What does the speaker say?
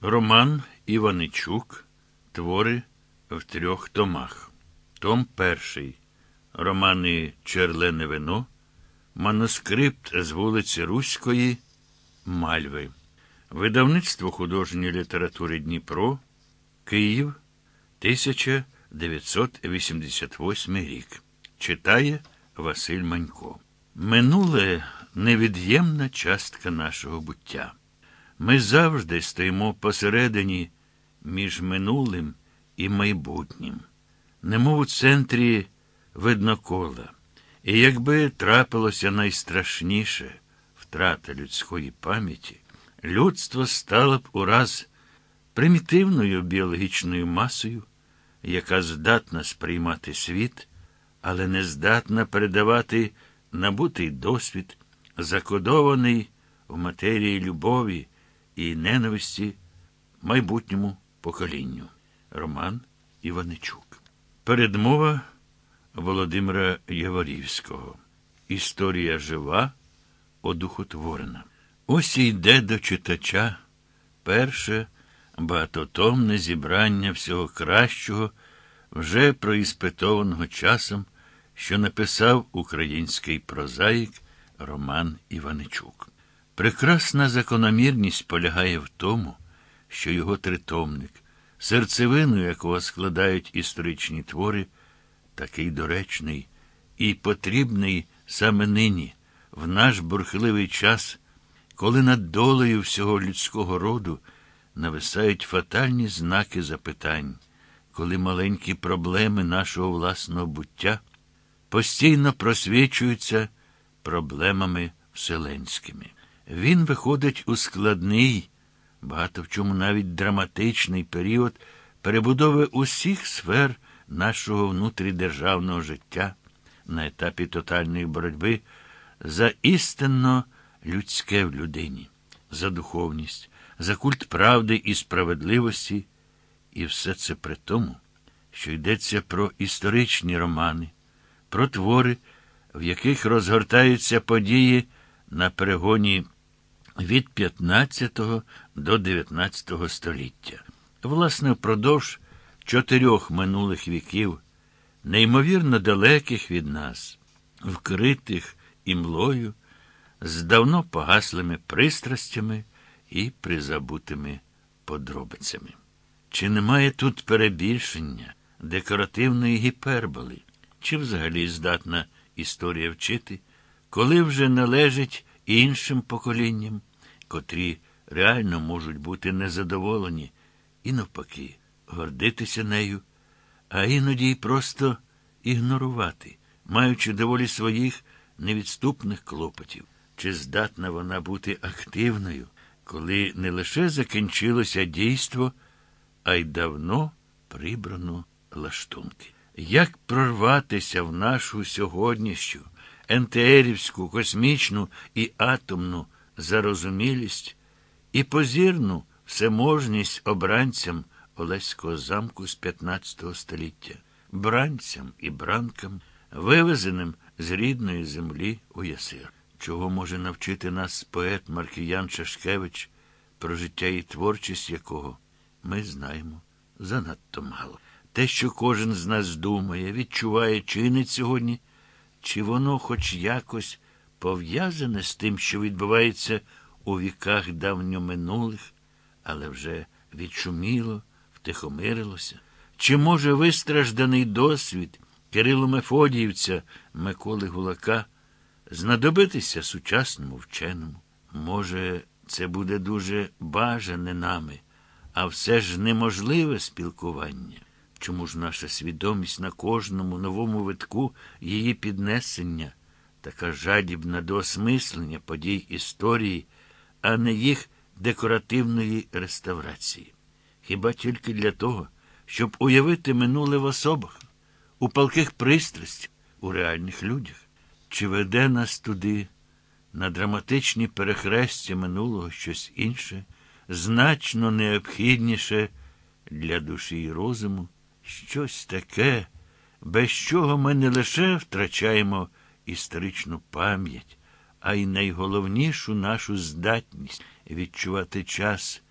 Роман Іваничук. Твори в трьох томах. Том перший. Романи Черлене вино. Манускрипт з вулиці Руської. Мальви. Видавництво художньої літератури Дніпро. Київ. 1988 рік. Читає Василь Манько. Минуле невід'ємна частка нашого буття. Ми завжди стоїмо посередині між минулим і майбутнім, немов у центрі виднокола. І якби трапилося найстрашніше втрата людської пам'яті, людство стало б ураз примітивною біологічною масою, яка здатна сприймати світ, але не здатна передавати набутий досвід, закодований в матерії любові і ненависті майбутньому поколінню. Роман Іваничук. Передмова Володимира Яворівського. Історія жива, одухотворена. Ось йде до читача перше багатотомне зібрання всього кращого, вже проіспитованого часом, що написав український прозаїк Роман Іваничук. Прекрасна закономірність полягає в тому, що його тритомник, серцевину якого складають історичні твори, такий доречний і потрібний саме нині, в наш бурхливий час, коли над долею всього людського роду нависають фатальні знаки запитань, коли маленькі проблеми нашого власного буття постійно просвічуються проблемами вселенськими. Він виходить у складний, багато в чому навіть драматичний період перебудови усіх сфер нашого внутрідержавного життя на етапі тотальної боротьби за істинно людське в людині, за духовність, за культ правди і справедливості, і все це при тому, що йдеться про історичні романи, про твори, в яких розгортаються події на перегоні від 15 до 19 століття. Власне, впродовж чотирьох минулих віків, неймовірно далеких від нас, вкритих імлою, з давно погаслими пристрастями і призабутими подробицями. Чи немає тут перебільшення, декоративної гіперболи, чи взагалі здатна історія вчити, коли вже належить іншим поколінням, котрі реально можуть бути незадоволені і, навпаки, гордитися нею, а іноді й просто ігнорувати, маючи доволі своїх невідступних клопотів, чи здатна вона бути активною, коли не лише закінчилося дійство, а й давно прибрано лаштунки. Як прорватися в нашу сьогоднішню НТРівську, космічну і атомну зарозумілість і позірну всеможність обранцям Олеського замку з 15 століття, бранцям і бранкам, вивезеним з рідної землі у ясир. Чого може навчити нас поет Маркіян Шашкевич, про життя і творчість якого ми знаємо занадто мало. Те, що кожен з нас думає, відчуває, чинить сьогодні, чи воно хоч якось пов'язане з тим, що відбувається у віках давньоминулих, але вже відшуміло, втихомирилося? Чи може вистражданий досвід Кирило Мефодіївця Миколи Гулака знадобитися сучасному вченому? Може, це буде дуже бажане нами, а все ж неможливе спілкування? Чому ж наша свідомість на кожному новому витку її піднесення, така жадібна до осмислення подій історії, а не їх декоративної реставрації? Хіба тільки для того, щоб уявити минуле в особах, у палких пристрастях, у реальних людях? Чи веде нас туди, на драматичні перехрестя минулого щось інше, значно необхідніше для душі і розуму? Щось таке, без чого ми не лише втрачаємо історичну пам'ять, а й найголовнішу нашу здатність відчувати час